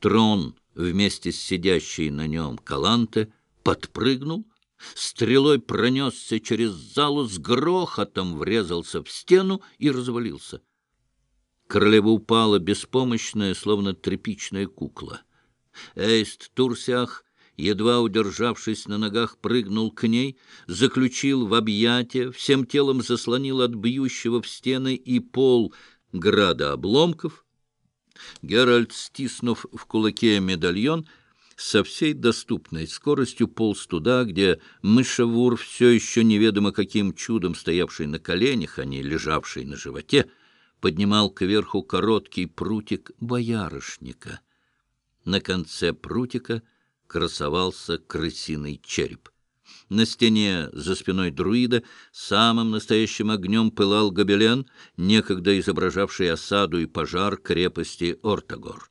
Трон вместе с сидящей на нем Каланте подпрыгнул, стрелой пронесся через залу, с грохотом врезался в стену и развалился. Королева упала беспомощная, словно тряпичная кукла. Эйст Турсях, едва удержавшись на ногах, прыгнул к ней, заключил в объятия, всем телом заслонил от бьющего в стены и пол града обломков. Геральт, стиснув в кулаке медальон, со всей доступной скоростью полз туда, где мышевур, все еще неведомо каким чудом стоявший на коленях, а не лежавший на животе, поднимал кверху короткий прутик боярышника. На конце прутика красовался крысиный череп. На стене за спиной друида самым настоящим огнем пылал гобелен, некогда изображавший осаду и пожар крепости Ортагор.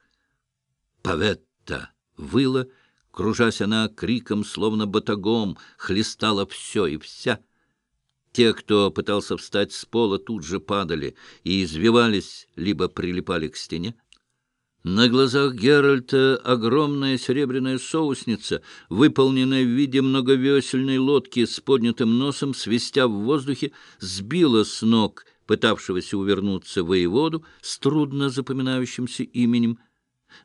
Паветта выла, кружась она криком, словно батагом, хлестала все и вся — те, кто пытался встать с пола, тут же падали и извивались, либо прилипали к стене. На глазах Геральта огромная серебряная соусница, выполненная в виде многовесельной лодки с поднятым носом, свистя в воздухе, сбила с ног пытавшегося увернуться воеводу с трудно запоминающимся именем.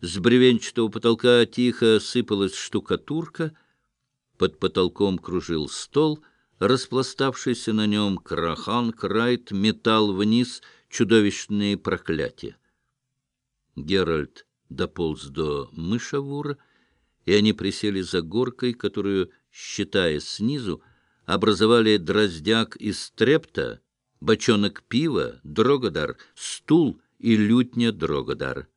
С бревенчатого потолка тихо сыпалась штукатурка, под потолком кружил стол — Распластавшийся на нем Крахан Крайт метал вниз чудовищные проклятия. Геральт дополз до мышавура, и они присели за горкой, которую, считая снизу, образовали дроздяк из трепта, бочонок пива, дрогодар, стул и лютня дрогодар.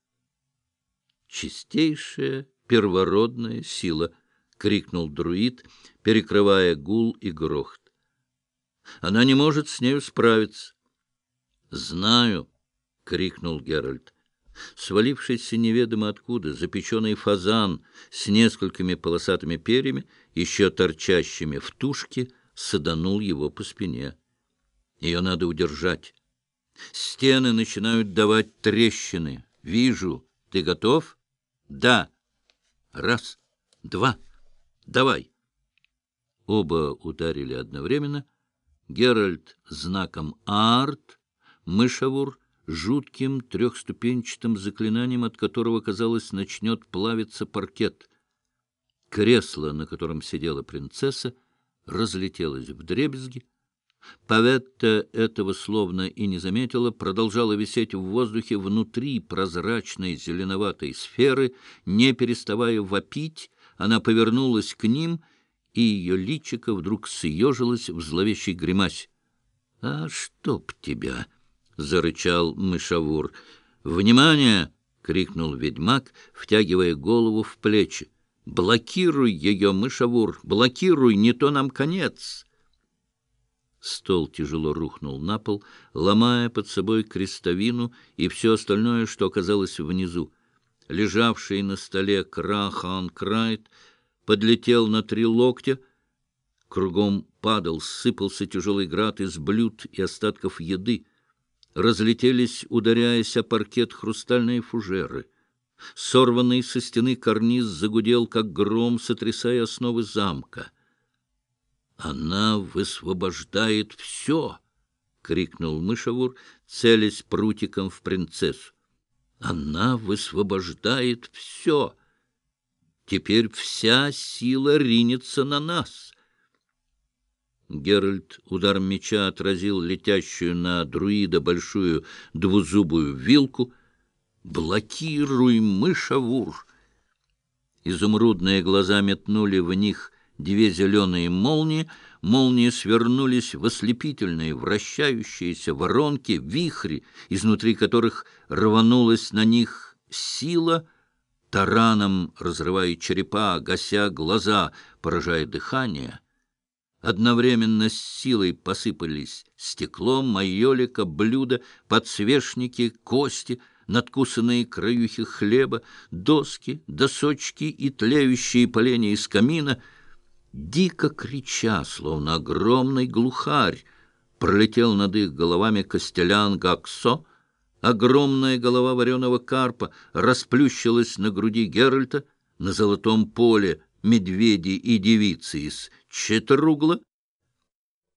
Чистейшая первородная сила —— крикнул друид, перекрывая гул и грохот. «Она не может с нею справиться». «Знаю», — крикнул Геральт. Свалившийся неведомо откуда, запеченный фазан с несколькими полосатыми перьями, еще торчащими в тушке, саданул его по спине. Ее надо удержать. Стены начинают давать трещины. Вижу. Ты готов? Да. Раз, два. Давай!» Оба ударили одновременно. Геральт знаком «Арт», Мышавур жутким трехступенчатым заклинанием, от которого, казалось, начнет плавиться паркет. Кресло, на котором сидела принцесса, разлетелось в дребезги. Паветта этого словно и не заметила, продолжала висеть в воздухе внутри прозрачной зеленоватой сферы, не переставая вопить она повернулась к ним, и ее личико вдруг съежилось в зловещей гримасе. — А чтоб тебя! — зарычал мышавур. — Внимание! — крикнул ведьмак, втягивая голову в плечи. — Блокируй ее, мышавур! Блокируй, не то нам конец! Стол тяжело рухнул на пол, ломая под собой крестовину и все остальное, что оказалось внизу лежавший на столе Крахан Крайт, подлетел на три локтя. Кругом падал, сыпался тяжелый град из блюд и остатков еды. Разлетелись, ударяясь о паркет, хрустальные фужеры. Сорванный со стены карниз загудел, как гром, сотрясая основы замка. «Она высвобождает все!» — крикнул мышавур, целясь прутиком в принцессу. Она высвобождает все. Теперь вся сила ринется на нас. Геральт ударом меча отразил летящую на друида большую двузубую вилку. «Блокируй, мышавур!» Изумрудные глаза метнули в них две зеленые молнии, молнии свернулись в ослепительные, вращающиеся воронки, вихри, изнутри которых рванулась на них сила, тараном разрывая черепа, гася глаза, поражая дыхание. Одновременно с силой посыпались стекло, майолика, блюда, подсвечники, кости — надкусанные краюхи хлеба, доски, досочки и тлеющие поленья из камина — дико крича, словно огромный глухарь, пролетел над их головами Костелян Гаксо, Огромная голова вареного карпа расплющилась на груди Геральта, на золотом поле медведи и девицы из Четругла